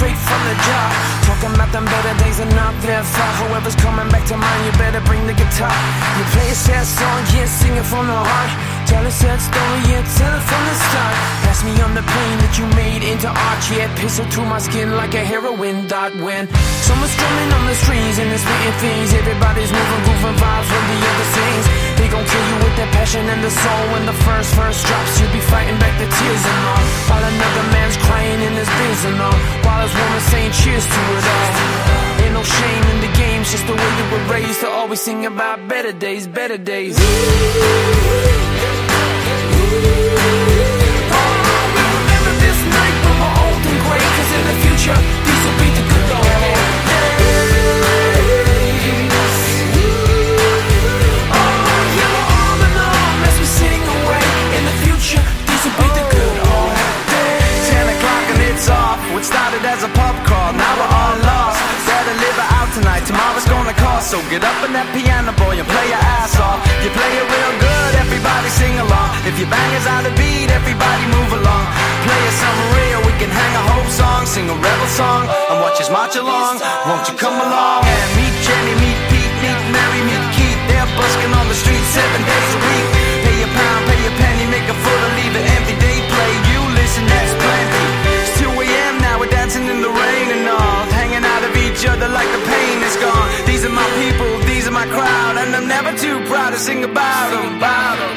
straight from the jar. Talking about them better days are not that far. Whoever's coming back to mind, you better bring the guitar. You play a sad song, yeah, sing it from the heart. Tell a sad story, yeah, tell it from the start. Pass me on the pain that you made into art, yeah. Pistol to my skin like a heroin dot when someone's strumming on the strings and they're spitting things. Everybody's moving, grooving vibes when the other sings. They gon' kill you with their passion and the soul. When the first verse drops, you'll be fighting back the tears and all. While another man's crying in his biz and all. While his woman saying cheers to it all. Ain't no shame in the game, just the way you were raised to always sing about better days, better days. So get up on that piano, boy, and play your ass off. You play it real good, everybody sing along. If your bangers out of beat, everybody move along. Play us something real, we can hang a hope song, sing a rebel song, and watch us march along. Won't you come along and meet Jenny, meet Pete, meet Mary, meet Keith? They're busking on the street seven days a to sing about them. About 'em.